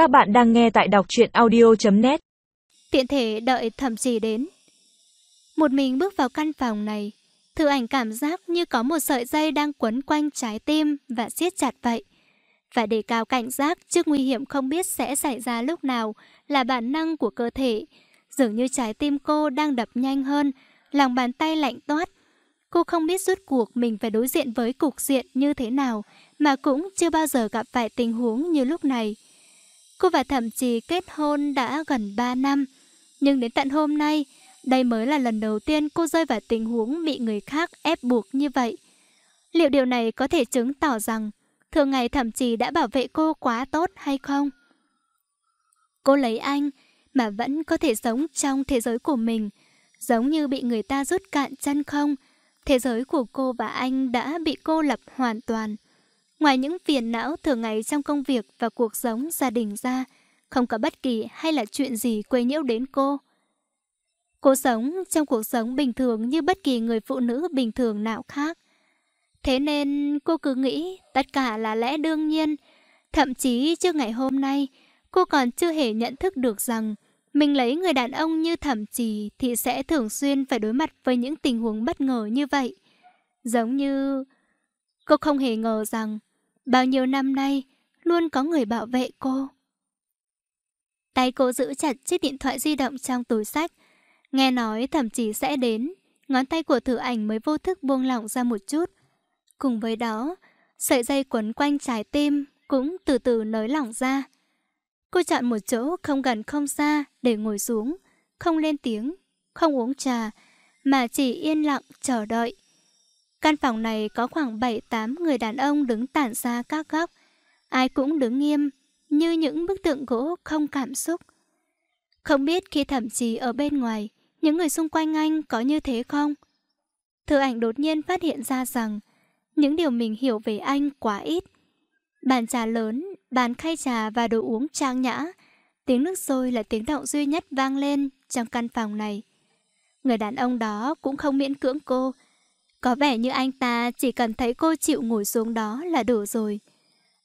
Các bạn đang nghe tại đọc truyện audio.net Tiện thể đợi thẩm trì đến. Một mình bước vào căn phòng này, Thư ảnh cảm giác như có một sợi dây đang quấn quanh trái tim và siết chặt vậy. Và để cao cảnh giác trước nguy hiểm không biết sẽ xảy ra lúc nào là bản năng của cơ thể. Dường như trái tim cô đang đập nhanh hơn, lòng bàn tay lạnh toát. Cô không biết rút cuộc mình phải đối diện với cục diện như thế nào mà cũng chưa bao giờ gặp phải tình huống như lúc này. Cô và thậm chí kết hôn đã gần 3 năm. Nhưng đến tận hôm nay, đây mới là lần đầu tiên cô rơi vào tình huống bị người khác ép buộc như vậy. Liệu điều này có thể chứng tỏ rằng thường ngày thậm chí đã bảo vệ cô quá tốt hay không? Cô lấy anh mà vẫn có thể sống trong thế giới của mình, giống như bị người ta rút cạn chân không. Thế giới của cô và anh đã bị cô lập hoàn toàn. Ngoài những phiền não thường ngày trong công việc và cuộc sống gia đình ra, không có bất kỳ hay là chuyện gì quấy nhiễu đến cô. Cô sống trong cuộc sống bình thường như bất kỳ người phụ nữ bình thường nào khác. Thế nên cô cứ nghĩ tất cả là lẽ đương nhiên. Thậm chí trước ngày hôm nay, cô còn chưa hề nhận thức được rằng mình lấy người đàn ông như thẩm trì thì sẽ thường xuyên phải đối mặt với những tình huống bất ngờ như vậy. Giống như... Cô không hề ngờ rằng bao nhiêu năm nay luôn có người bảo vệ cô. Tay cô giữ chặt chiếc điện thoại di động trong túi sách. Nghe nói thậm chí sẽ đến, ngón tay của thử ảnh mới vô thức buông lỏng ra một chút. Cùng với đó, sợi dây quấn quanh trái tim cũng từ từ nới lỏng ra. Cô chọn một chỗ không gần không xa để ngồi xuống, không lên tiếng, không uống trà, mà chỉ yên lặng chờ đợi. Căn phòng này có khoảng 7-8 người đàn ông đứng tản ra các góc. Ai cũng đứng nghiêm, như những bức tượng gỗ không cảm xúc. Không biết khi thậm chí ở bên ngoài, những người xung quanh anh có như thế không? Thư ảnh đột nhiên phát hiện ra rằng những điều mình hiểu về anh quá ít. Bàn trà lớn, bàn khay trà và đồ uống trang nhã. Tiếng nước sôi là tiếng động duy nhất vang lên trong căn phòng này. Người đàn ông đó cũng không miễn cưỡng cô. Có vẻ như anh ta chỉ cần thấy cô chịu ngồi xuống đó là đủ rồi.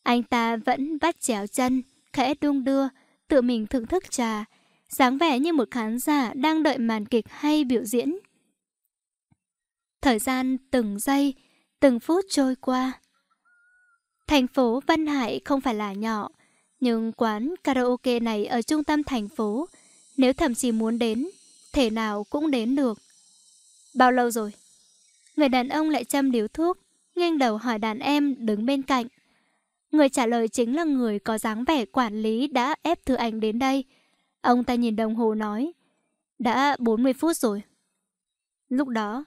Anh ta vẫn bắt chéo chân, khẽ đung đưa, tự mình thưởng thức trà, dáng vẻ như một khán giả đang đợi màn kịch hay biểu diễn. Thời gian từng giây, từng phút trôi qua. Thành phố Văn Hải không phải là nhỏ, nhưng quán karaoke này ở trung tâm thành phố, nếu thậm chí muốn đến, thể nào cũng đến được. Bao lâu rồi? Người đàn ông lại châm điếu thuốc, nghiêng đầu hỏi đàn em đứng bên cạnh. Người trả lời chính là người có dáng vẻ quản lý đã ép Thư Ảnh đến đây. Ông ta nhìn đồng hồ nói, đã 40 phút rồi. Lúc đó,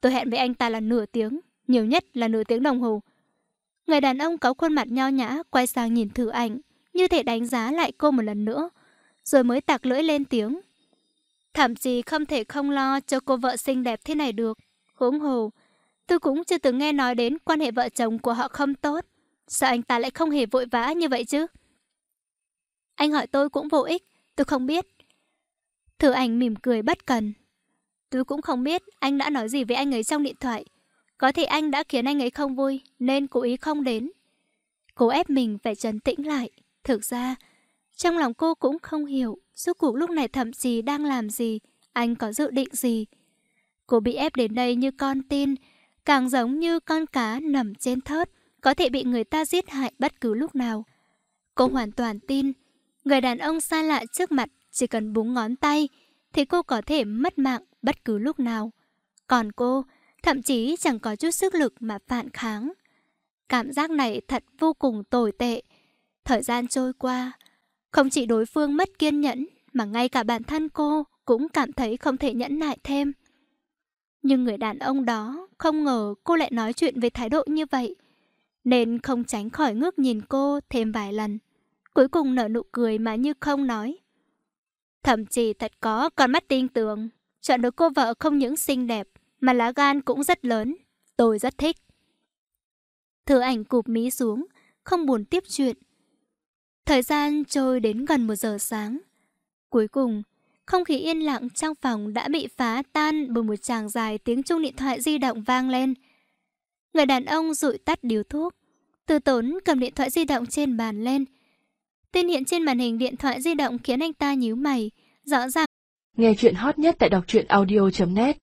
tôi hẹn với anh ta là nửa tiếng, nhiều nhất là nửa tiếng đồng hồ. Người đàn ông có khuôn mặt nho nhã quay sang nhìn Thư Ảnh, như thể đánh giá lại cô một lần nữa, rồi mới tạc lưỡi lên tiếng. Thậm chí không thể không lo cho cô vợ xinh đẹp thế này được. Huống hồ, tôi cũng chưa từng nghe nói đến quan hệ vợ chồng của họ không tốt. Sao anh ta lại không hề vội vã như vậy chứ? Anh hỏi tôi cũng vô ích, tôi không biết. Thử ảnh mỉm cười bất cần. Tôi cũng không biết anh đã nói gì với anh ấy trong điện thoại. Có thể anh đã khiến anh ấy không vui, nên cố ý không đến. Cô ép mình phải trấn tĩnh lại. Thực ra, trong lòng cô cũng không hiểu suốt cuộc lúc này thậm chí đang làm gì, anh có dự định gì. Cô bị ép đến đây như con tin, càng giống như con cá nằm trên thớt, có thể bị người ta giết hại bất cứ lúc nào. Cô hoàn toàn tin, người đàn ông xa lạ trước mặt chỉ cần búng ngón tay thì cô có thể mất mạng bất cứ lúc nào. Còn cô, thậm chí chẳng có chút sức lực mà phản kháng. Cảm giác này thật vô cùng tồi tệ. Thời gian trôi qua, không chỉ đối phương mất kiên nhẫn mà ngay cả bản thân cô cũng cảm thấy không thể nhẫn nại thêm. Nhưng người đàn ông đó không ngờ cô lại nói chuyện với thái độ như vậy nên không tránh khỏi ngước nhìn cô thêm vài lần. Cuối cùng nở nụ cười mà như không nói. Thậm chí thật có con mắt tin tưởng Chọn được cô vợ không những xinh đẹp, mà lá gan cũng rất lớn. Tôi rất thích. Thư ảnh cụp mí xuống, không buồn tiếp chuyện. Thời gian trôi đến gần một giờ sáng. Cuối cùng, không khí yên lặng trong phòng đã bị phá tan bởi một chàng dài tiếng chuông điện thoại di động vang lên. Người đàn ông rụi tắt điếu thuốc. Từ tốn cầm điện thoại di động trên bàn lên. Tên hiện trên màn hình điện thoại di động khiến anh ta nhíu mày. Rõ ràng. Nghe chuyện hot nhất tại đọc truyện audio.net